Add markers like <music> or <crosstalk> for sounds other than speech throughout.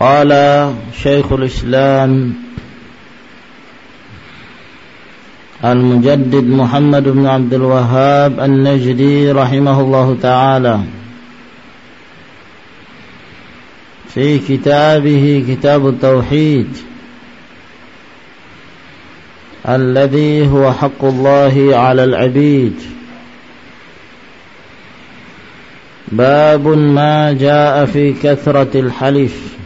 قال شيخ الإسلام المجدد محمد بن عبد الوهاب النجدي رحمه الله تعالى في كتابه كتاب التوحيد الذي هو حق الله على العبيد. باب ما جاء في كثرة الحلف.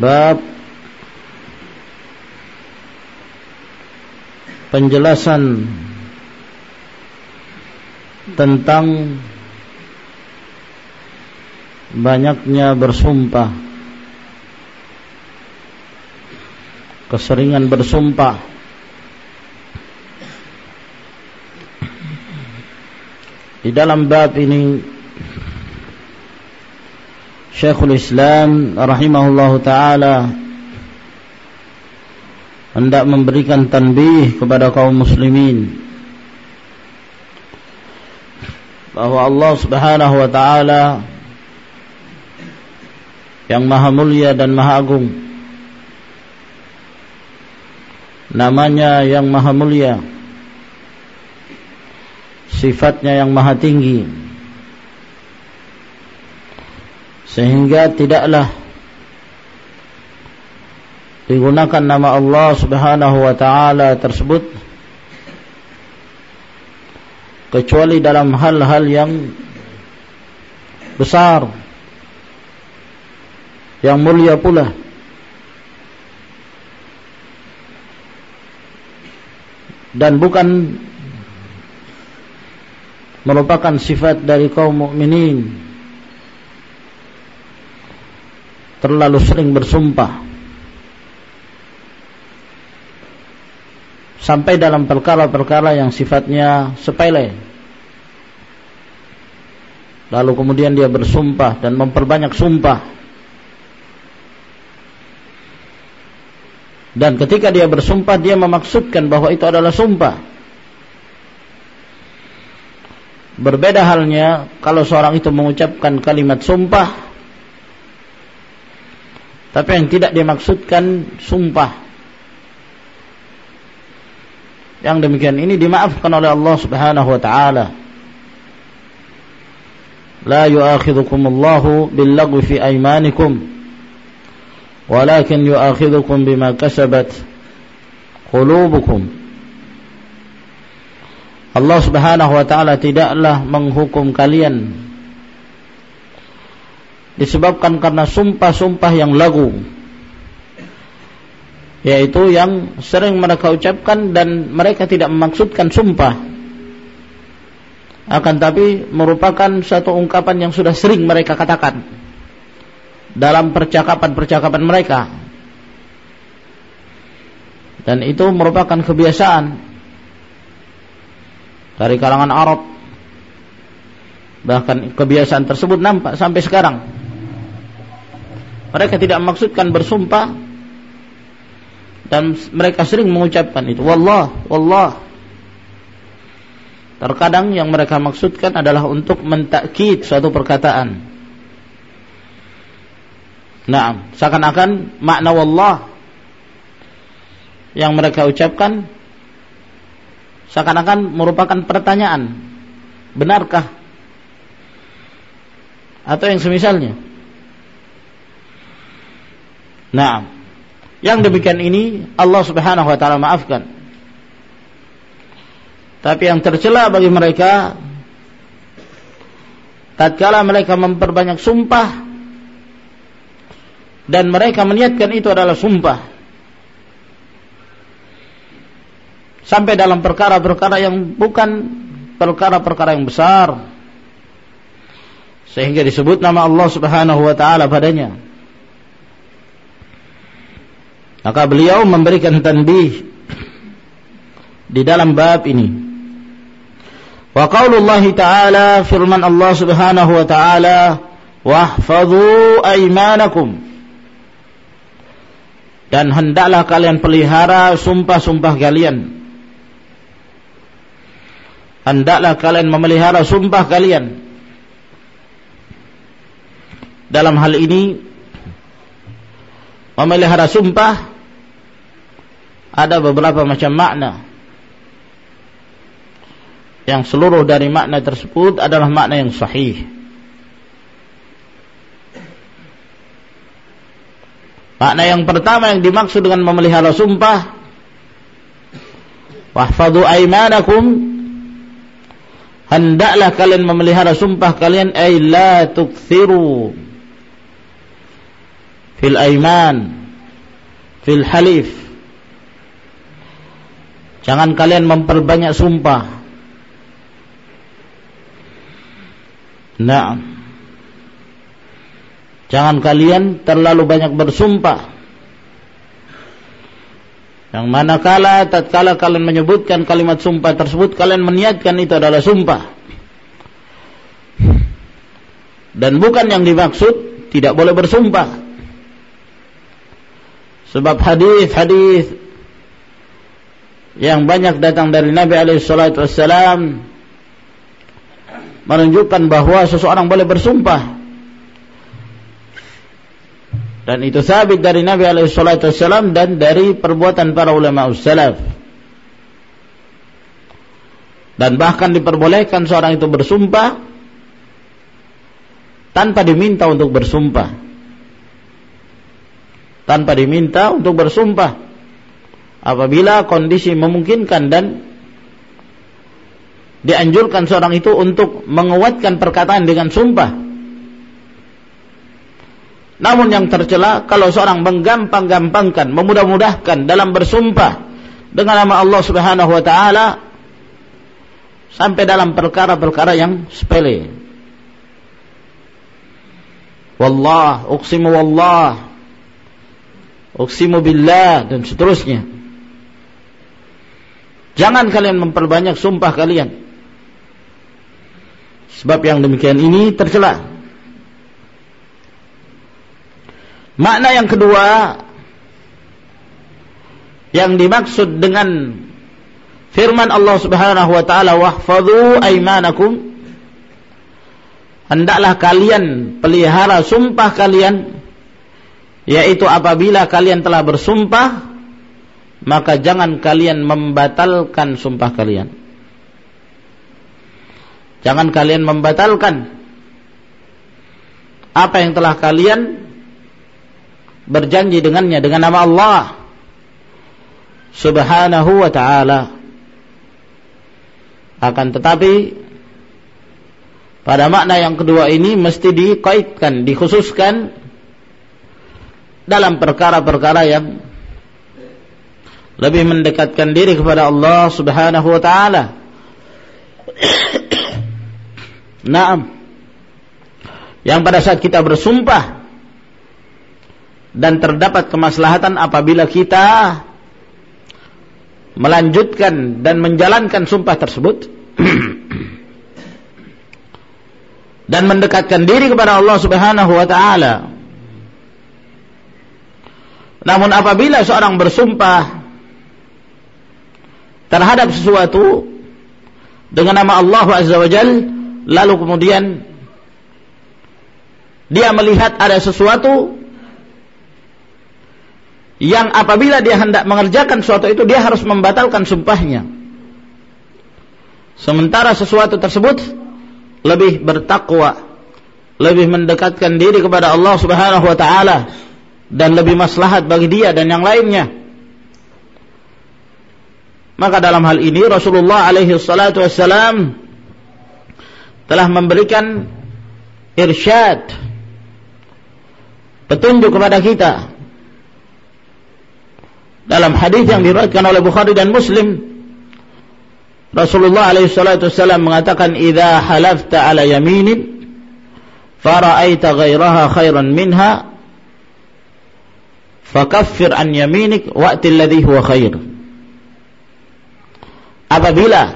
Bab penjelasan tentang banyaknya bersumpah keseringan bersumpah. Di dalam bab ini Syekhul Islam rahimahullahu taala hendak memberikan tanbih kepada kaum muslimin bahwa Allah Subhanahu wa taala yang maha mulia dan maha agung. Namanya yang maha mulia. Sifatnya yang maha tinggi sehingga tidaklah digunakan nama Allah Subhanahu wa taala tersebut kecuali dalam hal-hal yang besar yang mulia pula. Dan bukan merupakan sifat dari kaum mukminin terlalu sering bersumpah. Sampai dalam perkara-perkara yang sifatnya sepele. Lalu kemudian dia bersumpah dan memperbanyak sumpah. Dan ketika dia bersumpah dia memaksudkan bahwa itu adalah sumpah. Berbeda halnya kalau seorang itu mengucapkan kalimat sumpah tapi yang tidak dimaksudkan sumpah. Yang demikian ini dimaafkan oleh Allah Subhanahu wa taala. La yu'akhidhukum Allahu bil-lagwi fi aymanikum walakin yu'akhidhukum bima kasabat qulubukum. Allah Subhanahu wa taala tidaklah menghukum kalian disebabkan karena sumpah-sumpah yang lagu yaitu yang sering mereka ucapkan dan mereka tidak memaksudkan sumpah. Akan tapi merupakan satu ungkapan yang sudah sering mereka katakan dalam percakapan-percakapan mereka. Dan itu merupakan kebiasaan dari kalangan Arab. Bahkan kebiasaan tersebut nampak sampai sekarang mereka tidak maksudkan bersumpah dan mereka sering mengucapkan itu. Wallah, wallah. Terkadang yang mereka maksudkan adalah untuk mentakkid suatu perkataan. Nah, seakan-akan makna wallah yang mereka ucapkan seakan-akan merupakan pertanyaan. Benarkah atau yang semisalnya. Nah, yang demikian ini Allah Subhanahu wa taala maafkan. Tapi yang tercela bagi mereka tatkala mereka memperbanyak sumpah dan mereka meniatkan itu adalah sumpah sampai dalam perkara-perkara yang bukan perkara-perkara yang besar sehingga disebut nama Allah Subhanahu wa taala padanya maka beliau memberikan tanbih di dalam bab ini. Wa qaulullah ta'ala firman Allah Subhanahu wa taala wahfadhu aymanakum. Dan hendaklah kalian pelihara sumpah-sumpah kalian. Hendaklah kalian memelihara sumpah kalian. Dalam hal ini memelihara sumpah ada beberapa macam makna. Yang seluruh dari makna tersebut adalah makna yang sahih. Makna yang pertama yang dimaksud dengan memelihara sumpah Wahfadu aimanakum Hendaklah kalian memelihara sumpah kalian ay la tukthiru fil aiman fil halif Jangan kalian memperbanyak sumpah Nah, jangan kalian terlalu banyak bersumpah. Yang manakala tatkala kalian menyebutkan kalimat sumpah tersebut kalian meniatkan itu adalah sumpah. Dan bukan yang dimaksud tidak boleh bersumpah. Sebab hadis-hadis yang banyak datang dari Nabi alaihi wassalam menunjukkan bahwa seseorang boleh bersumpah. Dan itu sabit dari Nabi alaihi wasallam dan dari perbuatan para ulama salaf. Dan bahkan diperbolehkan seorang itu bersumpah tanpa diminta untuk bersumpah. Tanpa diminta untuk bersumpah apabila kondisi memungkinkan dan dianjurkan seorang itu untuk menguatkan perkataan dengan sumpah. Namun yang tercela kalau seorang menggampang-gampangkan, memudah-mudahkan dalam bersumpah dengan nama Allah Subhanahu wa taala sampai dalam perkara-perkara yang sepele. Wallah, uqsimu wallah. Uqsimu billah dan seterusnya. Jangan kalian memperbanyak sumpah kalian Sebab yang demikian ini tercela. Makna yang kedua yang dimaksud dengan firman Allah Subhanahu wa taala wahfadhu aymanakum hendaklah kalian pelihara sumpah kalian yaitu apabila kalian telah bersumpah maka jangan kalian membatalkan sumpah kalian Jangan kalian membatalkan apa yang telah kalian berjanji dengannya dengan nama Allah Subhanahu wa taala. Akan tetapi pada makna yang kedua ini mesti dikaitkan, dikhususkan dalam perkara-perkara yang lebih mendekatkan diri kepada Allah Subhanahu wa taala. <coughs> Naam. Yang pada saat kita bersumpah dan terdapat kemaslahatan apabila kita melanjutkan dan menjalankan sumpah tersebut <coughs> dan mendekatkan diri kepada Allah Subhanahu wa taala. Namun apabila seorang bersumpah terhadap sesuatu dengan nama Allah Azza wa Jalla lalu kemudian dia melihat ada sesuatu yang apabila dia hendak mengerjakan sesuatu itu dia harus membatalkan sumpahnya. Sementara sesuatu tersebut lebih bertakwa, lebih mendekatkan diri kepada Allah Subhanahu wa taala dan lebih maslahat bagi dia dan yang lainnya. Maka dalam hal ini Rasulullah alaihi salatu wassalam telah memberikan irsyad petunjuk kepada kita dalam hadis yang diriwayatkan oleh Bukhari dan Muslim. Rasulullah alaihi salatu wassalam mengatakan idza halafta ala yaminin fara'aita ghairaha khairan minha fakaffir an yaminik wa'ti alladhi huwa khair apabila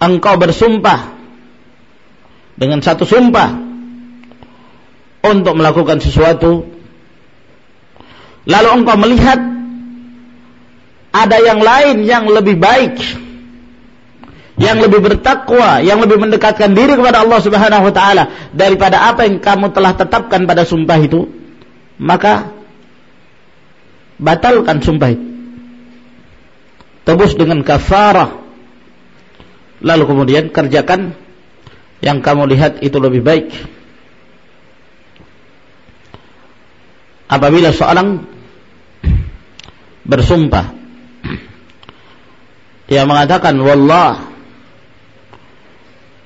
engkau bersumpah dengan satu sumpah untuk melakukan sesuatu lalu engkau melihat ada yang lain yang lebih baik yang lebih bertakwa, yang lebih mendekatkan diri kepada Allah Subhanahu wa taala daripada apa yang kamu telah tetapkan pada sumpah itu, maka batalkan sumpah itu. Tebus dengan kafarah. Lalu kemudian kerjakan yang kamu lihat itu lebih baik. Apabila seorang bersumpah dia mengatakan wallah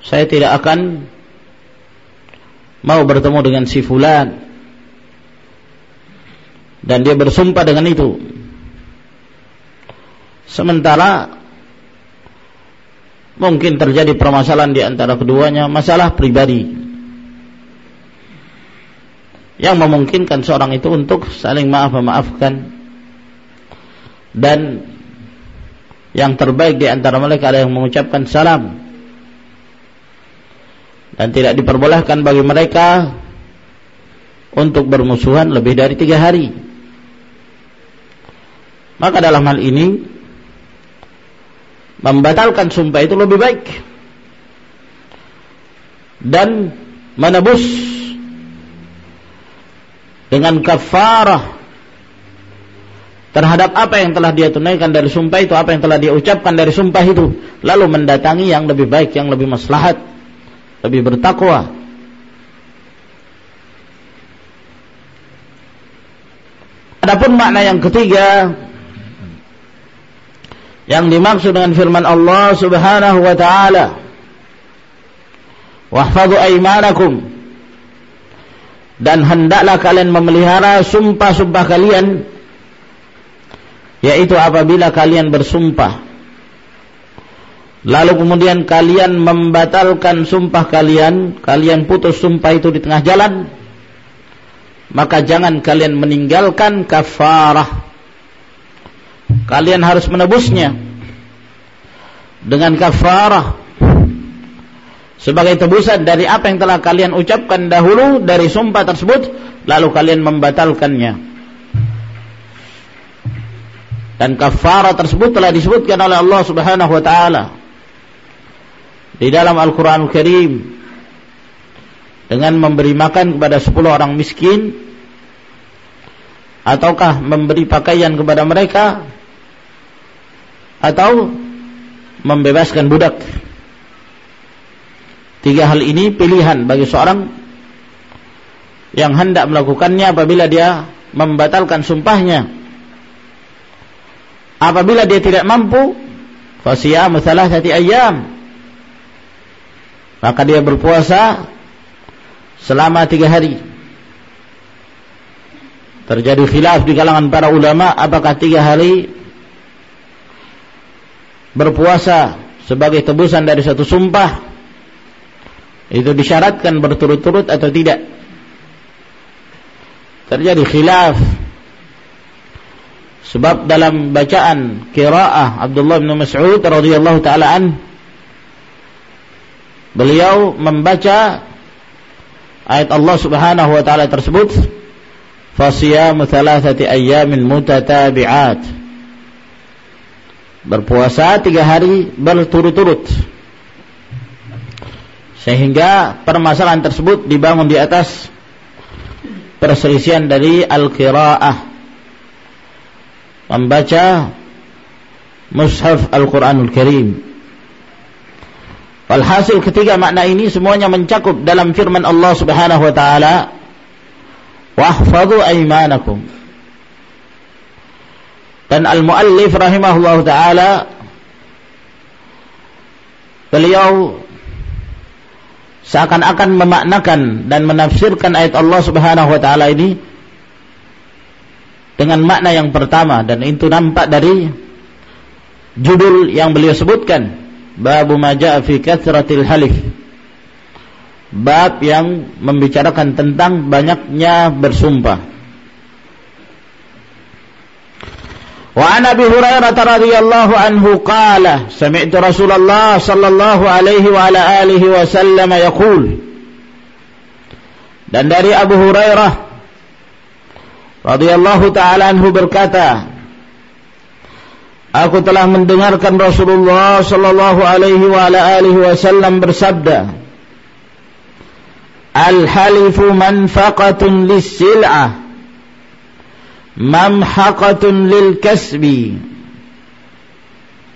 saya tidak akan mau bertemu dengan si fulan dan dia bersumpah dengan itu sementara mungkin terjadi permasalahan di antara keduanya masalah pribadi. Yang memungkinkan seorang itu untuk saling maaf memaafkan. Dan yang terbaik di antara mereka ada yang mengucapkan salam. Dan tidak diperbolehkan bagi mereka untuk bermusuhan lebih dari tiga hari. Maka dalam hal ini membatalkan sumpah itu lebih baik dan menebus dengan kafarah terhadap apa yang telah dia tunaikan dari sumpah itu, apa yang telah dia ucapkan dari sumpah itu, lalu mendatangi yang lebih baik, yang lebih maslahat lebih bertakwa. Adapun makna yang ketiga yang dimaksud dengan firman Allah Subhanahu wa taala. Wahfadhu aimanakum dan hendaklah kalian memelihara sumpah-sumpah kalian yaitu apabila kalian bersumpah. Lalu kemudian kalian membatalkan sumpah kalian, kalian putus sumpah itu di tengah jalan, maka jangan kalian meninggalkan kafarah. Kalian harus menebusnya dengan kafarah sebagai tebusan dari apa yang telah kalian ucapkan dahulu dari sumpah tersebut, lalu kalian membatalkannya. Dan kafarah tersebut telah disebutkan oleh Allah Subhanahu wa taala di dalam Al-Quran Al Karim dengan memberi makan kepada 10 orang miskin ataukah memberi pakaian kepada mereka atau membebaskan budak. Tiga hal ini pilihan bagi seorang yang hendak melakukannya apabila dia membatalkan sumpahnya. Apabila dia tidak mampu fasiyam thalathati ayyam. Maka dia berpuasa selama tiga hari. Terjadi khilaf di kalangan para ulama apakah tiga hari berpuasa sebagai tebusan dari satu sumpah itu disyaratkan berturut-turut atau tidak. Terjadi khilaf sebab dalam bacaan qiraah Abdullah bin Mas'ud radhiyallahu taala an beliau membaca ayat Allah Subhanahu wa taala tersebut fasiyamu thalathati ayyamin mutatabi'at berpuasa tiga hari berturut-turut. Sehingga permasalahan tersebut dibangun di atas perselisihan dari al-qiraah. Membaca mushaf Al-Qur'anul Karim. Walhasil ketiga makna ini semuanya mencakup dalam firman Allah Subhanahu wa taala, "Wahfadhu aymanakum." Dan al-muallif rahimahullah taala beliau seakan-akan memaknakan dan menafsirkan ayat Allah Subhanahu wa taala ini dengan makna yang pertama. Dan itu nampak dari judul yang beliau sebutkan. Babu majaa fi kathratil halif. Bab yang membicarakan tentang banyaknya bersumpah وعن ابي هريره رضي الله عنه قال سمعت رسول الله صلى الله عليه وعلى اله وسلم يقول dan dari Abu Hurairah radhiyallahu taala anhu berkata Aku telah mendengarkan Rasulullah sallallahu alaihi wa ala alihi wasallam bersabda Al-halifu manfaqatun lis-sil'ah mamhaqatun lil kasbi.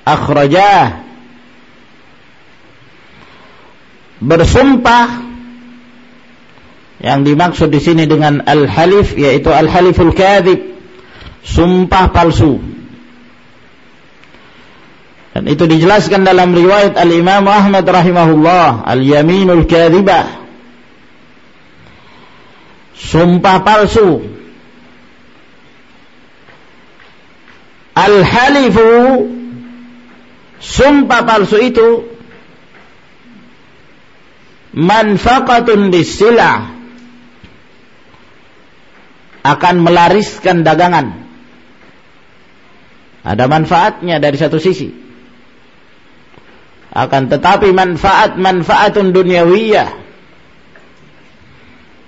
Akhrajah. Bersumpah. Yang dimaksud di sini dengan al-halif yaitu al-haliful kadzib sumpah palsu. Dan itu dijelaskan dalam riwayat al-Imam Ahmad rahimahullah al-yaminul kadzibah sumpah palsu Al-halifu sumpah palsu itu manfaqatun lisila akan melariskan dagangan. Ada manfaatnya dari satu sisi. Akan tetapi manfaat manfaatun dunyawiyah.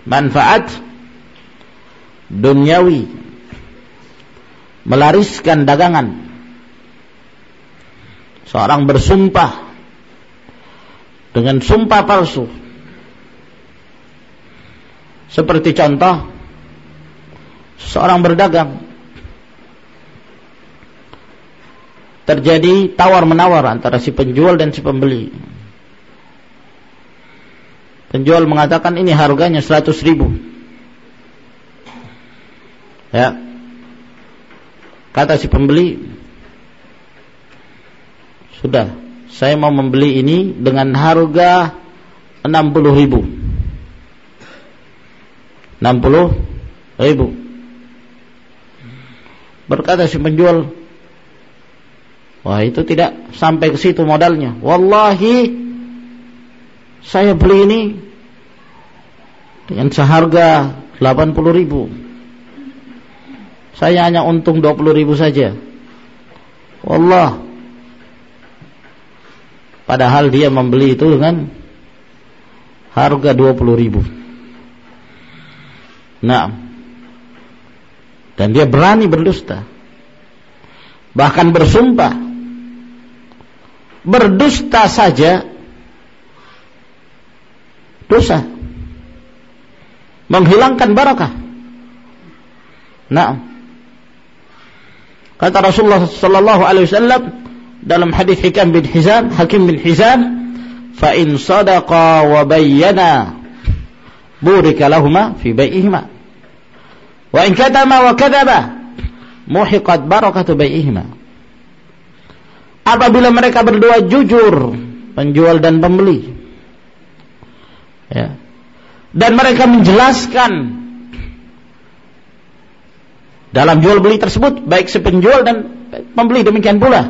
Manfaat duniawi melariskan dagangan. Seorang bersumpah dengan sumpah palsu. Seperti contoh seorang berdagang terjadi tawar-menawar antara si penjual dan si pembeli. Penjual mengatakan ini harganya 100 ribu. Ya, Kata si pembeli, sudah, saya mau membeli ini dengan harga 60 ribu. 60 ribu. Berkata si penjual, wah itu tidak sampai ke situ modalnya. Wallahi, saya beli ini dengan seharga 80 ribu saya hanya untung 20 ribu saja. Allah. Padahal dia membeli itu dengan harga 20 ribu. Nah. Dan dia berani berdusta. Bahkan bersumpah. Berdusta saja dosa. Menghilangkan barakah. Nah. Kata Rasulullah sallallahu alaihi wasallam dalam hadis Hikam bin Hizam, Hakim bin Hizam, "Fa in sadaqa wa bayyana burika lahumma fi bai'ihima. Wa in katama wa kadzaba muhiqat barakatu bai'ihima." Apabila mereka berdua jujur, penjual dan pembeli. Ya. Dan mereka menjelaskan dalam jual beli tersebut baik si penjual dan pembeli demikian pula.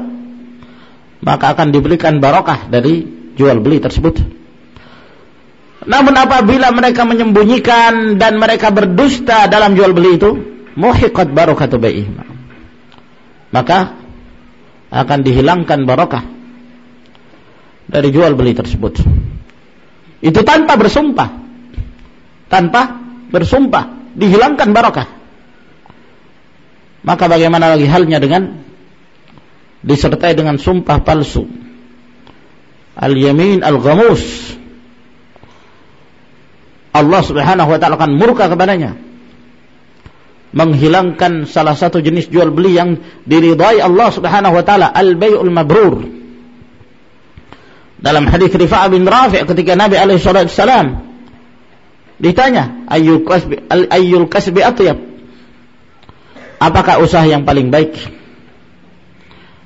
Maka akan diberikan barokah dari jual beli tersebut. Namun apabila mereka menyembunyikan dan mereka berdusta dalam jual beli itu muhiqat barokatu bai'ihim maka akan dihilangkan barokah dari jual beli tersebut. Itu tanpa bersumpah. Tanpa bersumpah dihilangkan barokah maka bagaimana lagi halnya dengan disertai dengan sumpah palsu? Al-yamin al-ghamus. Allah Subhanahu wa taala akan murka kepadanya. Menghilangkan salah satu jenis jual beli yang diridai Allah Subhanahu wa taala, al-bai'ul mabrur. dalam hadis Rifa'ah bin Rafi' ketika Nabi alaihi salam ditanya ayyul kasbi ayyul kasbi atyab apakah usaha yang paling baik?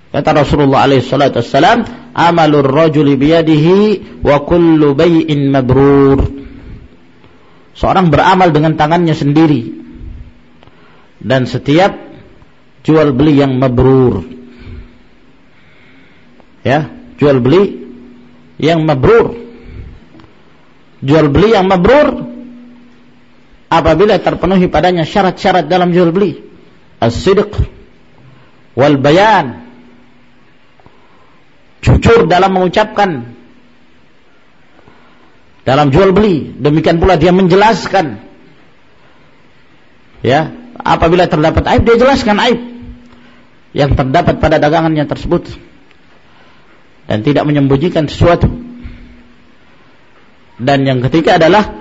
Kata Rasulullah alaihi salatu wassalam amalur rajuli biyadihi wa kullu bay'in mabrur. Seorang beramal dengan tangannya sendiri dan setiap jual beli yang mabrur. Ya jual beli yang mabrur. Jual beli yang mabrur apabila terpenuhi padanya syarat-syarat dalam jual beli as-sidq wal bayan jujur dalam mengucapkan. Dalam jual beli. Demikian pula dia menjelaskan. Ya apabila terdapat aib dia jelaskan aib yang terdapat pada dagangannya tersebut. Dan tidak menyembunyikan sesuatu. Dan yang ketiga adalah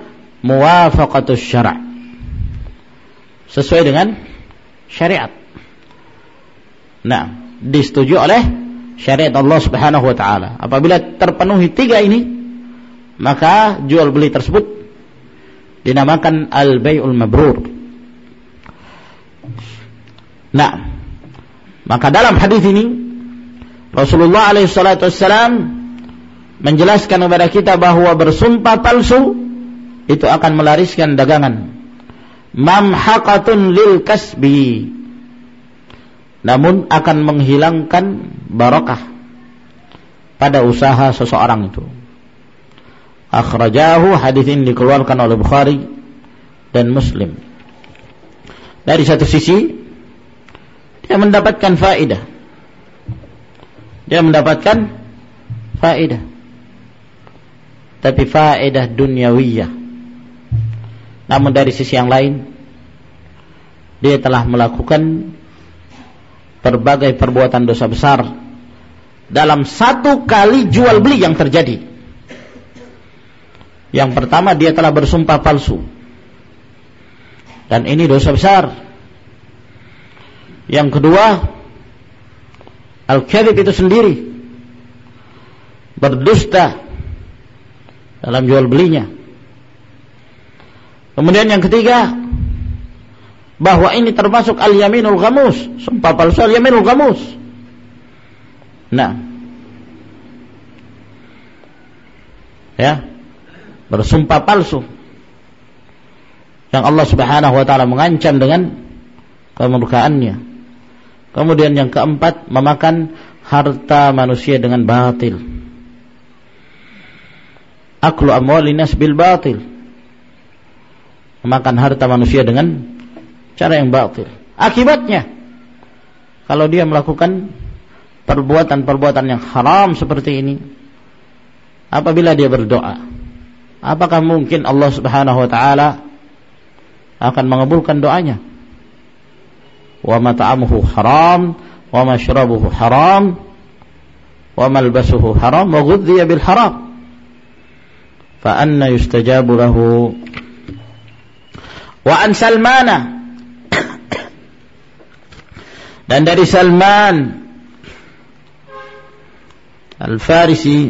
muwafaqatus syara' sesuai dengan syariat. Nah, disetujui oleh syariat Allah Subhanahu wa taala. Apabila terpenuhi tiga ini, maka jual beli tersebut dinamakan al-bai'ul mabrur. Nah, maka dalam hadis ini Rasulullah alaihi menjelaskan kepada kita bahwa bersumpah palsu itu akan melariskan dagangan. Mamhaqatun lil kasbi. Namun akan menghilangkan barakah pada usaha seseorang itu. Akhrajahu hadis ini dikeluarkan oleh Bukhari dan Muslim. Dari satu sisi dia mendapatkan faedah. Dia mendapatkan faedah. Tapi faedah dunyawiyah namun dari sisi yang lain dia telah melakukan berbagai perbuatan dosa besar dalam satu kali jual beli yang terjadi. Yang pertama dia telah bersumpah palsu. Dan ini dosa besar. Yang kedua, al-kadhib itu sendiri berdusta dalam jual belinya. Kemudian yang ketiga, bahwa ini termasuk al-yaminul gamus, sumpah palsu al-yaminul gamus. Nah, ya, bersumpah palsu yang Allah Subhanahu wa taala mengancam dengan kemurkaannya. Kemudian yang keempat, memakan harta manusia dengan batil. Aklu amwalinas bil batil memakan harta manusia dengan cara yang batil. Akibatnya kalau dia melakukan perbuatan-perbuatan yang haram seperti ini apabila dia berdoa apakah mungkin Allah Subhanahu wa taala akan mengabulkan doanya wa mat'amuhu haram wa mashrabuhu haram wa malbasuhu haram wa ghudhiya bil haram fa anna yustajabu lahu Wa an Salmana dan dari Salman Al-Farisi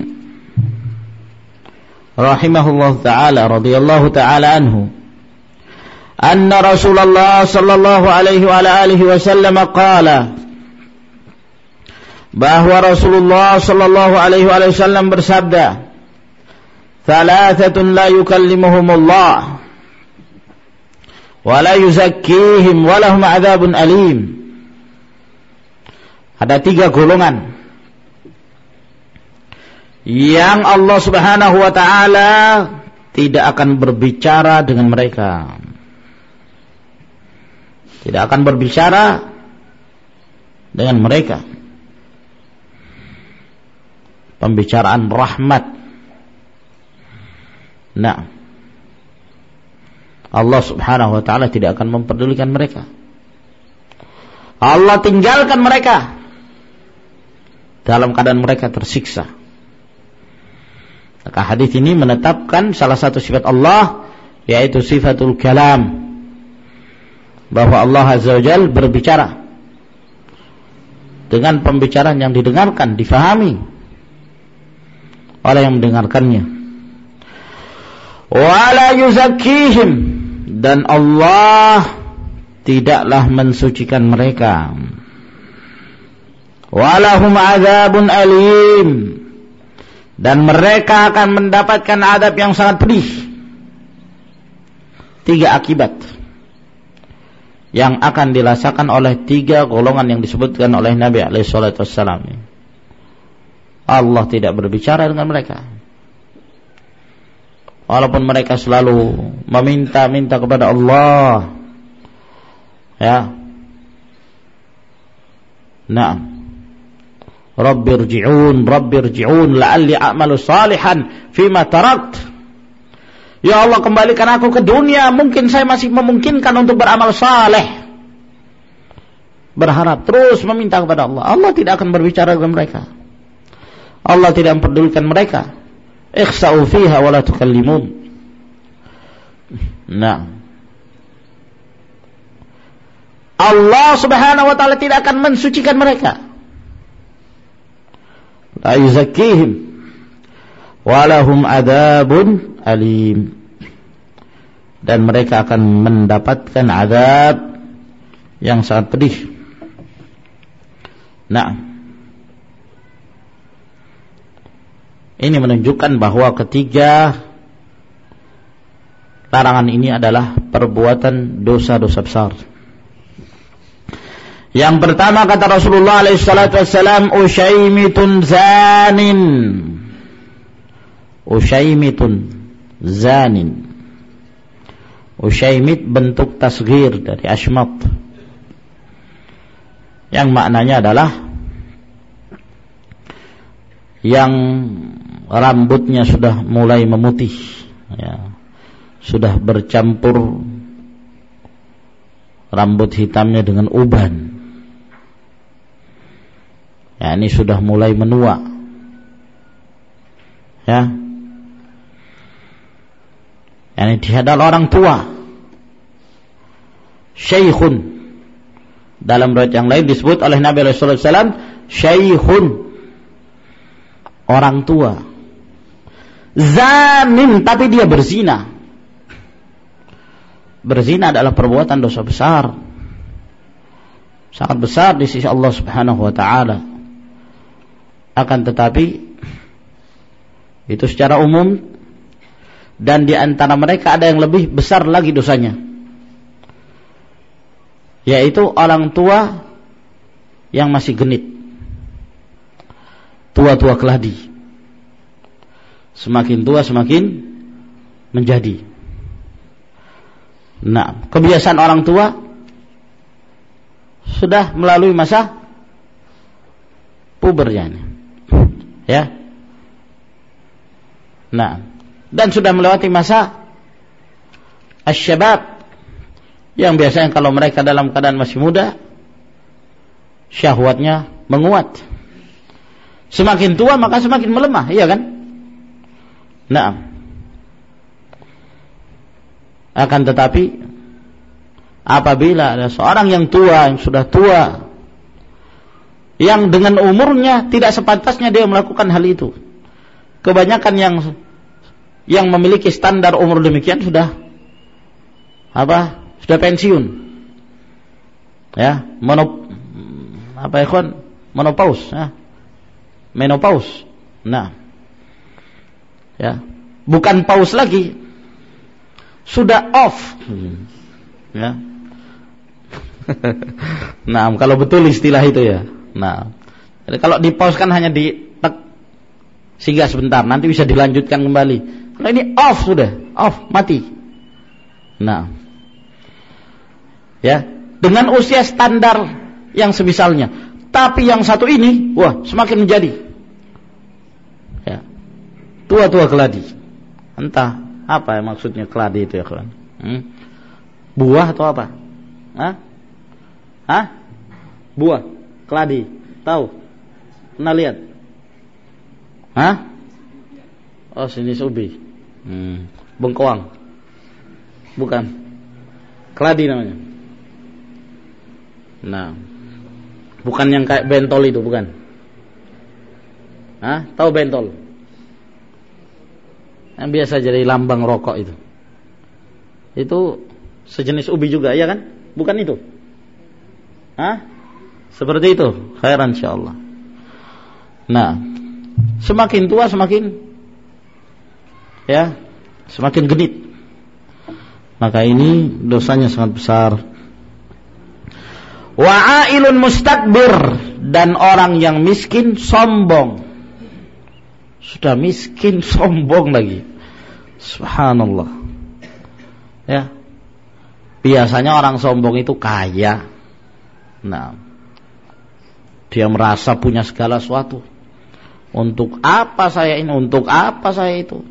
rahimahullah taala radhiyallahu taala anhu anna Rasulullah sallallahu alaihi wa alihi wasallam qala bahwa Rasulullah sallallahu alaihi wasallam bersabda Thalathatun la yukallimuhumullah wala yuzakkihim walahum adzabun alim. Ada tiga golongan yang Allah Subhanahu wa taala tidak akan berbicara dengan mereka. Tidak akan berbicara dengan mereka. Pembicaraan rahmat. Nah, Allah subhanahu wa ta'ala tidak akan memperdulikan mereka. Allah tinggalkan mereka dalam keadaan mereka tersiksa. Maka hadis ini menetapkan salah satu sifat Allah yaitu sifatul kalam bahwa Allah azza wajal berbicara dengan pembicaraan yang didengarkan, difahami oleh yang mendengarkannya. Wala yuzakkihim dan Allah tidaklah mensucikan mereka. Walahum azabun alim dan mereka akan mendapatkan adab yang sangat pedih. Tiga akibat yang akan dirasakan oleh tiga golongan yang disebutkan oleh Nabi Alaihissalam. Allah tidak berbicara dengan mereka. Walaupun mereka selalu meminta-minta kepada Allah. Ya. Nah. Rabbirji'un, Rabbirji'un la'alli a'malu salihan fima tarakt. Ya Allah kembalikan aku ke dunia, mungkin saya masih memungkinkan untuk beramal saleh. Berharap terus meminta kepada Allah. Allah tidak akan berbicara dengan mereka. Allah tidak memperdulikan mereka. Ikhsa'u fiha wa la tukallimun. Nah. Allah Subhanahu wa taala tidak akan mensucikan mereka. La yuzakkihim walahum adabun alim dan mereka akan mendapatkan azab yang sangat pedih. Nah, ini menunjukkan bahwa ketiga larangan ini adalah perbuatan dosa-dosa besar. Yang pertama kata Rasulullah alaihi Ushaimitun zanin. Ushaimitun zanin. Ushaimit bentuk tasgir dari ashmat. Yang maknanya adalah yang rambutnya sudah mulai memutih ya, sudah bercampur rambut hitamnya dengan uban ya ini sudah mulai menua ya Yani dia adalah orang tua. Syekhun. Dalam riwayat yang lain disebut oleh Nabi Rasulullah SAW, Syekhun. Orang tua. Zamin, tapi dia berzina. Berzina adalah perbuatan dosa besar. Sangat besar di sisi Allah Subhanahu wa taala. Akan tetapi itu secara umum dan di antara mereka ada yang lebih besar lagi dosanya yaitu orang tua yang masih genit tua-tua keladi semakin tua semakin menjadi. Nah kebiasaan orang tua sudah melalui masa pubernya ya. Nah dan sudah melewati masa asyabab yang biasanya kalau mereka dalam keadaan masih muda syahwatnya menguat. Semakin tua maka semakin melemah iya kan nah akan tetapi apabila ada seorang yang tua yang sudah tua yang dengan umurnya tidak sepantasnya dia melakukan hal itu kebanyakan yang yang memiliki standar umur demikian sudah apa? Sudah pensiun. Ya, monop apa ya kon? Menopause, ya. Menopause. Nah. Ya. Bukan pause lagi. Sudah off. Ya. <laughs> nah, kalau betul istilah itu ya. Nah, jadi kalau kan hanya di tek sehingga sebentar, nanti bisa dilanjutkan kembali. Nah ini off sudah, off, mati. Nah. Ya, dengan usia standar yang semisalnya. Tapi yang satu ini, wah, semakin menjadi. Tua-tua keladi. Entah apa yang maksudnya keladi itu ya kawan. Hmm? Buah atau apa? Hah? Hah? Buah, keladi. Tahu? Pernah lihat? Hah? Oh, sini subi. Hmm. Bengkoang. Bukan. Keladi namanya. Nah. Bukan yang kayak bentol itu, bukan. Hah? Tahu bentol? Yang biasa jadi lambang rokok itu. Itu sejenis ubi juga, ya kan? Bukan itu? Hah? Seperti itu. Khairan insyaallah. Nah, semakin tua semakin ya, semakin genit. Maka ini dosanya sangat besar. Wa'ailun mustakbir dan orang yang miskin sombong. Sudah miskin <laughs> sombong lagi. Subhanallah. Ya. Biasanya orang sombong itu kaya. Nah, dia merasa punya segala sesuatu. Untuk apa saya ini? Untuk apa saya itu?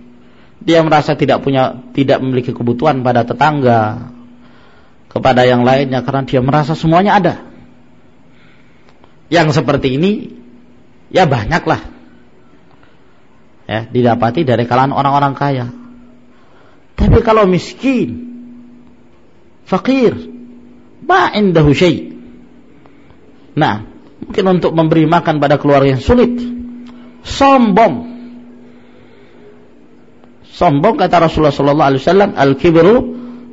Dia merasa tidak punya, tidak memiliki kebutuhan pada tetangga, kepada yang lainnya karena dia merasa semuanya ada. Yang seperti ini ya banyaklah. Ya, didapati dari kalangan orang-orang kaya. Tapi kalau miskin, fakir, ma indahu. Nah, mungkin untuk memberi makan pada keluarga yang sulit. Sombong. Sombong kata Rasulullah sallallahu alaihi wasallam, al-kibru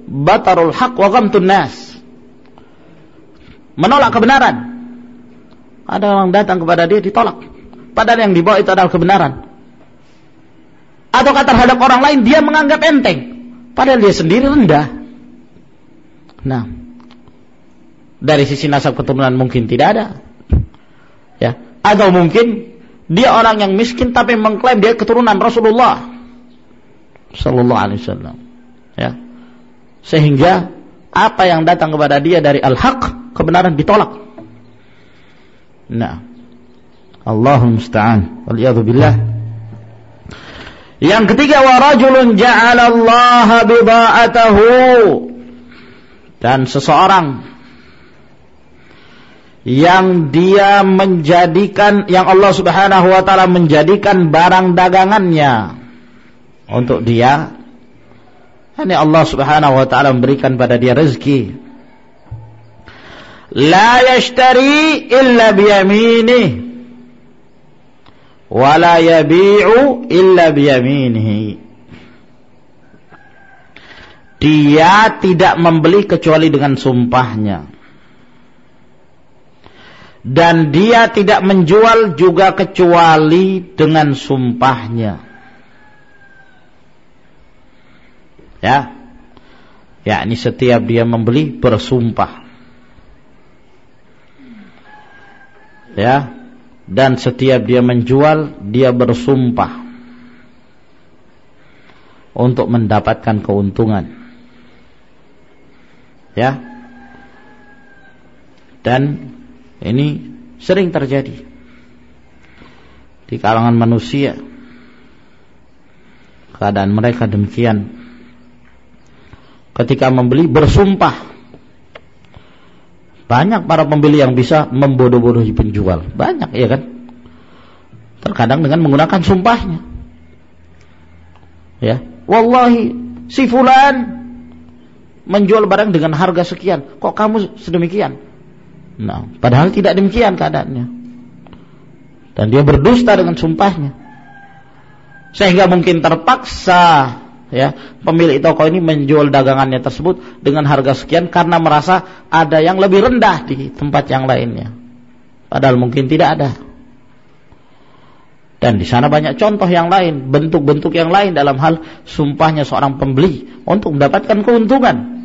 batarul haq wa ghamtun nas. Menolak kebenaran. Ada orang datang kepada dia ditolak. Padahal yang dibawa itu adalah kebenaran. Atau kata terhadap orang lain dia menganggap enteng. Padahal dia sendiri rendah. Nah, dari sisi nasab keturunan mungkin tidak ada. Ya, atau mungkin dia orang yang miskin tapi mengklaim dia keturunan Rasulullah sallallahu alaihi wasallam. Ya sehingga apa yang datang kepada dia dari al-haq kebenaran ditolak. Nah, Allahumma musta'an. billah. Yang ketiga wa rajulun ja'ala Allah bida'atahu dan seseorang yang dia menjadikan yang Allah Subhanahu wa taala menjadikan barang dagangannya untuk dia ini Allah Subhanahu wa taala memberikan pada dia rezeki. La yashtari illa biyaminih wa la yabi'u illa biyaminihi. Dia tidak membeli kecuali dengan sumpahnya. Dan dia tidak menjual juga kecuali dengan sumpahnya. Ya. Ya, ini setiap dia membeli bersumpah. Ya. Dan setiap dia menjual dia bersumpah untuk mendapatkan keuntungan. Ya. Dan ini sering terjadi di kalangan manusia. Keadaan mereka demikian ketika membeli bersumpah. Banyak para pembeli yang bisa membodoh-bodohi penjual. Banyak ya kan? Terkadang dengan menggunakan sumpahnya. Ya, wallahi si fulan menjual barang dengan harga sekian. Kok kamu sedemikian? Nah, padahal tidak demikian keadaannya. Dan dia berdusta dengan sumpahnya. Sehingga mungkin terpaksa ya pemilik toko ini menjual dagangannya tersebut dengan harga sekian karena merasa ada yang lebih rendah di tempat yang lainnya. Padahal mungkin tidak ada. Dan di sana banyak contoh yang lain bentuk-bentuk yang lain dalam hal sumpahnya seorang pembeli untuk mendapatkan keuntungan.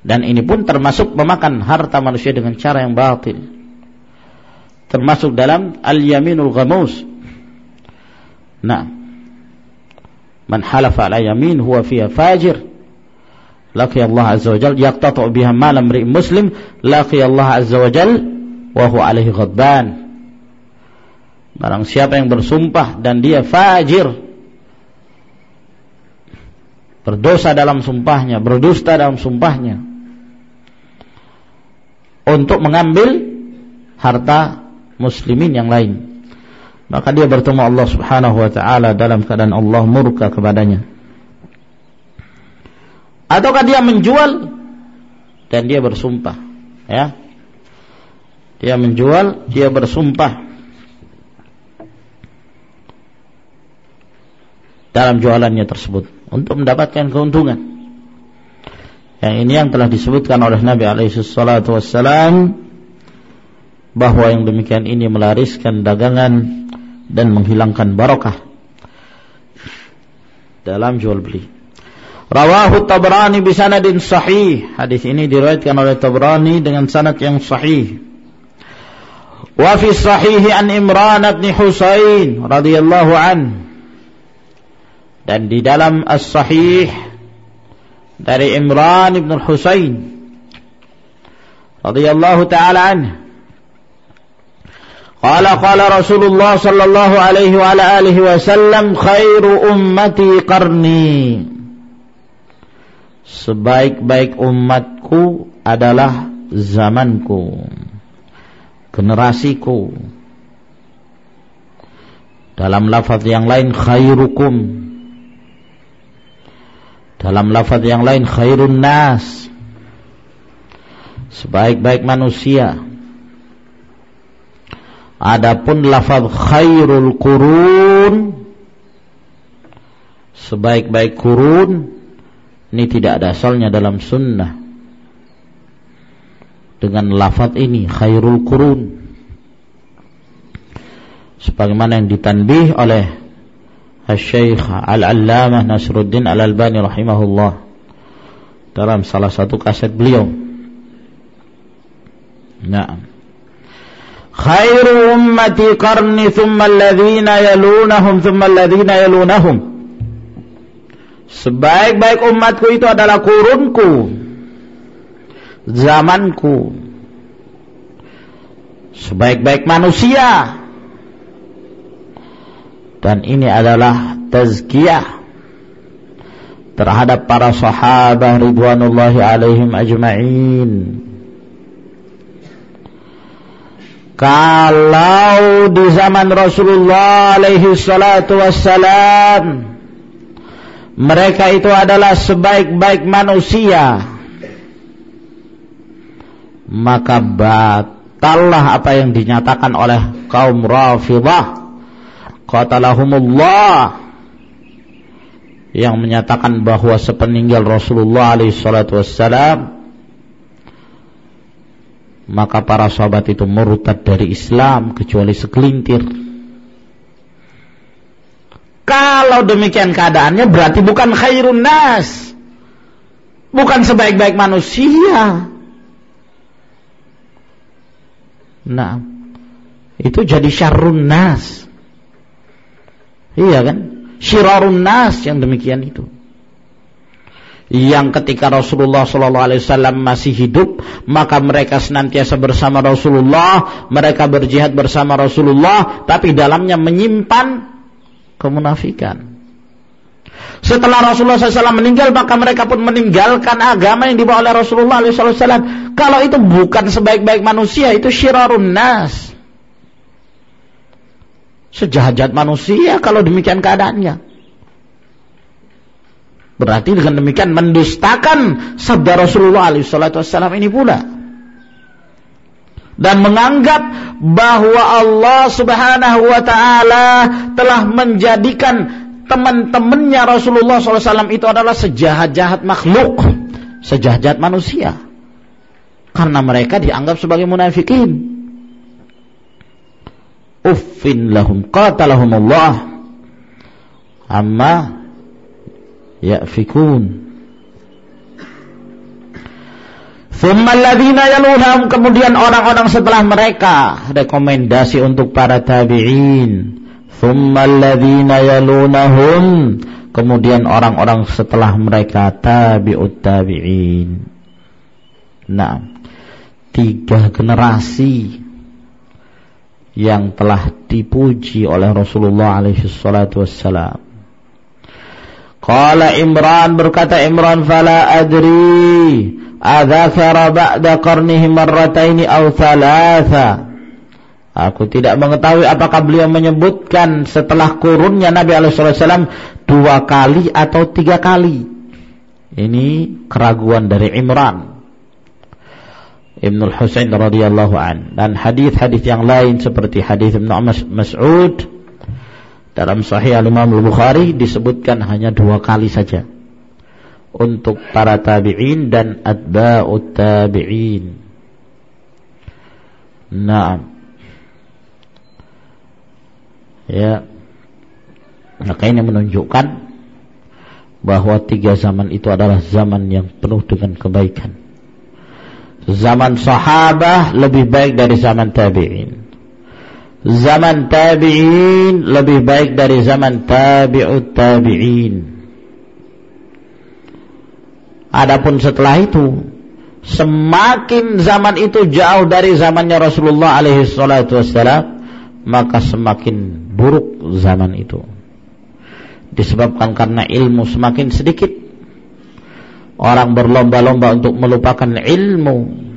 Dan ini pun termasuk memakan harta manusia dengan cara yang batil. Termasuk dalam al-yaminul ghamus. Nah Man halafa ala yamin huwa fiha fajir. Laqi Allah azza wa jal yaqtatu biha malam ri muslim laqi Allah azza wa jal wa huwa alaihi ghadban. Barang siapa yang bersumpah dan dia fajir berdosa dalam sumpahnya, berdusta dalam sumpahnya untuk mengambil harta muslimin yang lain maka dia bertemu Allah Subhanahu wa taala dalam keadaan Allah murka kepadanya. Ataukah dia menjual dan dia bersumpah, ya. Dia menjual, dia bersumpah. dalam jualannya tersebut untuk mendapatkan keuntungan. Yang ini yang telah disebutkan oleh Nabi alaihi salatu wassalam bahwa yang demikian ini melariskan dagangan dan menghilangkan barokah dalam jual beli. Rawahu Tabrani bisanadin sahih. Hadis ini diriwayatkan oleh Tabrani dengan sanad yang sahih. Wa fi sahih an Imran bin Husain radhiyallahu an. Dan di dalam as-sahih dari Imran bin Husain radhiyallahu taala anhu قال قال رسول الله صلى الله عليه وعلى آله وسلم خير أمتي قرني sebaik-baik umatku adalah zamanku generasiku dalam lafaz yang lain khairukum dalam lafaz yang lain khairun nas sebaik-baik manusia adapun lafaz khairul kurun sebaik-baik kurun ini tidak ada asalnya dalam sunnah. Dengan lafaz ini khairul kurun sebagaimana yang ditanbih oleh Al-Syeikh Al-Allamah Nasruddin Al-Albani rahimahullah dalam salah satu kaset beliau. Nah Khairu ummati qarni thumma alladhina yalunahum thumma alladhina yalunahum. Sebaik-baik umatku itu adalah kurunku Zamanku. Sebaik-baik manusia. Dan ini adalah tazkiyah Terhadap para sahabat Ridwanullahi alaihim ajma'in Kalau di zaman Rasulullah alaihi salatu wassalam mereka itu adalah sebaik-baik manusia. Maka batallah apa yang dinyatakan oleh kaum Rafidah. Qatalahumullah. Yang menyatakan bahwa sepeninggal Rasulullah alaihi salatu wassalam maka para sahabat itu murtad dari Islam kecuali segelintir kalau demikian keadaannya berarti bukan khairun nas. Bukan sebaik-baik manusia. Nah, itu jadi syarrun nas. Iya kan? Syirarun nas yang demikian itu. Yang ketika Rasulullah SAW masih hidup, maka mereka senantiasa bersama Rasulullah, mereka berjihad bersama Rasulullah, tapi dalamnya menyimpan kemunafikan. Setelah Rasulullah SAW meninggal, maka mereka pun meninggalkan agama yang dibawa oleh Rasulullah SAW. Kalau itu bukan sebaik-baik manusia, itu syirarun nas. Sejahat-jahat manusia kalau demikian keadaannya. Berarti dengan demikian mendustakan sabda Rasulullah SAW ini pula dan menganggap bahwa Allah Subhanahu wa taala telah menjadikan teman-temannya Rasulullah SAW itu adalah sejahat-jahat makhluk, sejahat-jahat manusia. Karena mereka dianggap sebagai munafikin. Uffin lahum qatalahumullah amma ya'fikun. kemudian orang-orang setelah mereka rekomendasi untuk para tabi'in. kemudian orang-orang setelah mereka tabi'ut tabi'in. Nah, tiga generasi yang telah dipuji oleh Rasulullah alaihi salatu wassalam. Qala Imran berkata Imran fala adri adzakara ba'da qarnihi marrataini aw thalatha Aku tidak mengetahui apakah beliau menyebutkan setelah kurunnya Nabi SAW dua kali atau tiga kali. Ini keraguan dari Imran. Ibnu Husain radhiyallahu an dan hadis-hadis yang lain seperti hadis Ibnu Mas'ud Dalam Sahih Al-Imam Al-Bukhari disebutkan hanya dua kali saja untuk para tabi'in dan atba'ut tabi'in. Nah, ya, maka ini menunjukkan bahwa tiga zaman itu adalah zaman yang penuh dengan kebaikan. Zaman sahabah lebih baik dari zaman tabi'in zaman tabi'in lebih baik dari zaman tabi'ut tabi'in. Adapun setelah itu semakin zaman itu jauh dari zamannya Rasulullah alaihi salatu wassalam maka semakin buruk zaman itu. Disebabkan karena ilmu semakin sedikit. Orang berlomba-lomba untuk melupakan ilmu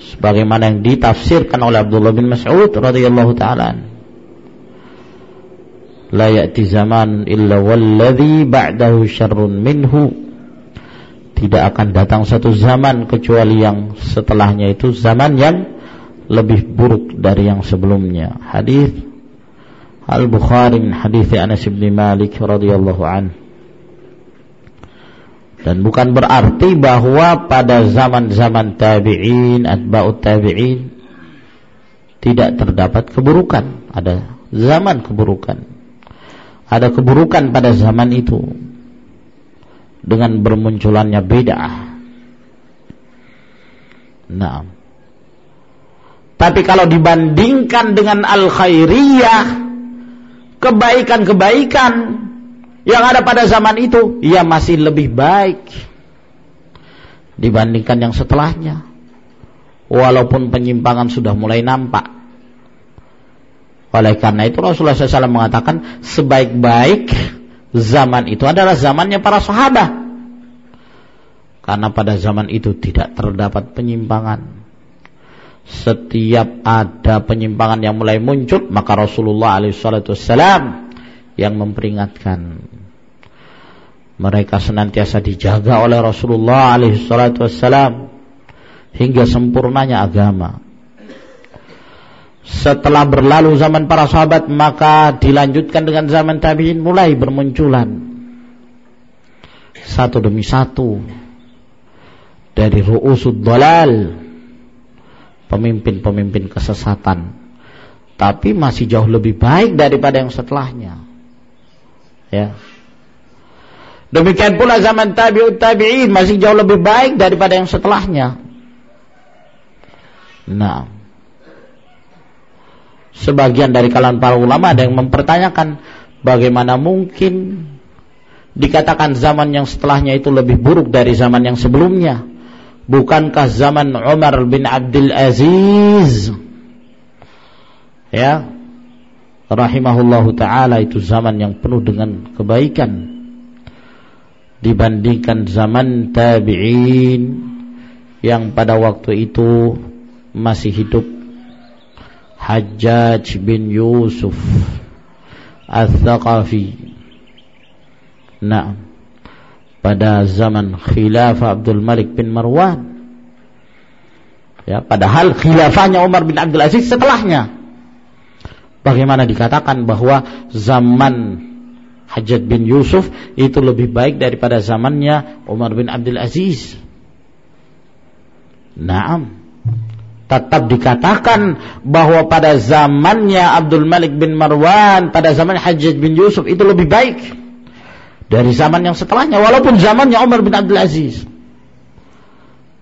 sebagaimana yang ditafsirkan oleh Abdullah bin Mas'ud radhiyallahu taala. La ya'ti zaman illa walladhi ba'dahu syarrun minhu. Tidak akan datang satu zaman kecuali yang setelahnya itu zaman yang lebih buruk dari yang sebelumnya. Hadis Al-Bukhari min hadis Anas bin Malik radhiyallahu anhu dan bukan berarti bahwa pada zaman-zaman tabi'in, atba'ut tabi'in tidak terdapat keburukan. Ada zaman keburukan. Ada keburukan pada zaman itu dengan bermunculannya bid'ah. Nah. Tapi kalau dibandingkan dengan al-khairiyah, kebaikan-kebaikan yang ada pada zaman itu ia masih lebih baik dibandingkan yang setelahnya. Walaupun penyimpangan sudah mulai nampak. Oleh karena itu Rasulullah SAW mengatakan sebaik-baik zaman itu adalah zamannya para sahabat. Karena pada zaman itu tidak terdapat penyimpangan. Setiap ada penyimpangan yang mulai muncul maka Rasulullah SAW yang memperingatkan. Mereka senantiasa dijaga oleh Rasulullah alaihi salatu wassalam hingga sempurnanya agama. Setelah berlalu zaman para sahabat maka dilanjutkan dengan zaman tabi'in mulai bermunculan satu demi satu dari ru'usud dalal pemimpin-pemimpin kesesatan tapi masih jauh lebih baik daripada yang setelahnya Ya. Demikian pula zaman tabi'ut tabi'in masih jauh lebih baik daripada yang setelahnya. Nah. Sebagian dari kalangan para ulama ada yang mempertanyakan bagaimana mungkin dikatakan zaman yang setelahnya itu lebih buruk dari zaman yang sebelumnya. Bukankah zaman Umar bin Abdul Aziz ya rahimahullahu taala itu zaman yang penuh dengan kebaikan dibandingkan zaman tabi'in yang pada waktu itu masih hidup. Hajjaj bin Yusuf Al-Thaqafi. Nah pada zaman khilafah Abdul Malik bin Marwan. Ya padahal khilafahnya Umar bin Abdul Aziz setelahnya. Bagaimana dikatakan bahwa zaman Hajjat bin Yusuf itu lebih baik daripada zamannya Umar bin Abdul Aziz. Naam. Tetap dikatakan bahwa pada zamannya Abdul Malik bin Marwan, pada zaman Hajjat bin Yusuf itu lebih baik dari zaman yang setelahnya walaupun zamannya Umar bin Abdul Aziz.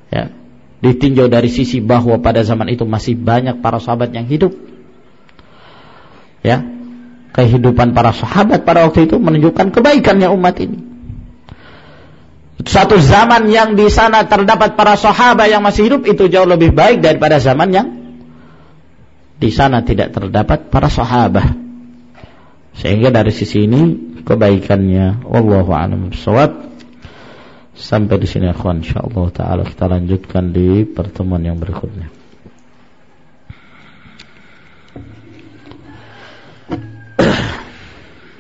Ya, ditinjau dari sisi bahwa pada zaman itu masih banyak para sahabat yang hidup ya kehidupan para sahabat pada waktu itu menunjukkan kebaikannya umat ini. Satu zaman yang di sana terdapat para sahabat yang masih hidup itu jauh lebih baik daripada zaman yang di sana tidak terdapat para sahabat. Sehingga dari sisi ini kebaikannya wallahu a'lam. Sampai di sini akhwan insyaallah taala kita lanjutkan di pertemuan yang berikutnya.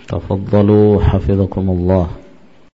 تفضلوا حفظكم الله.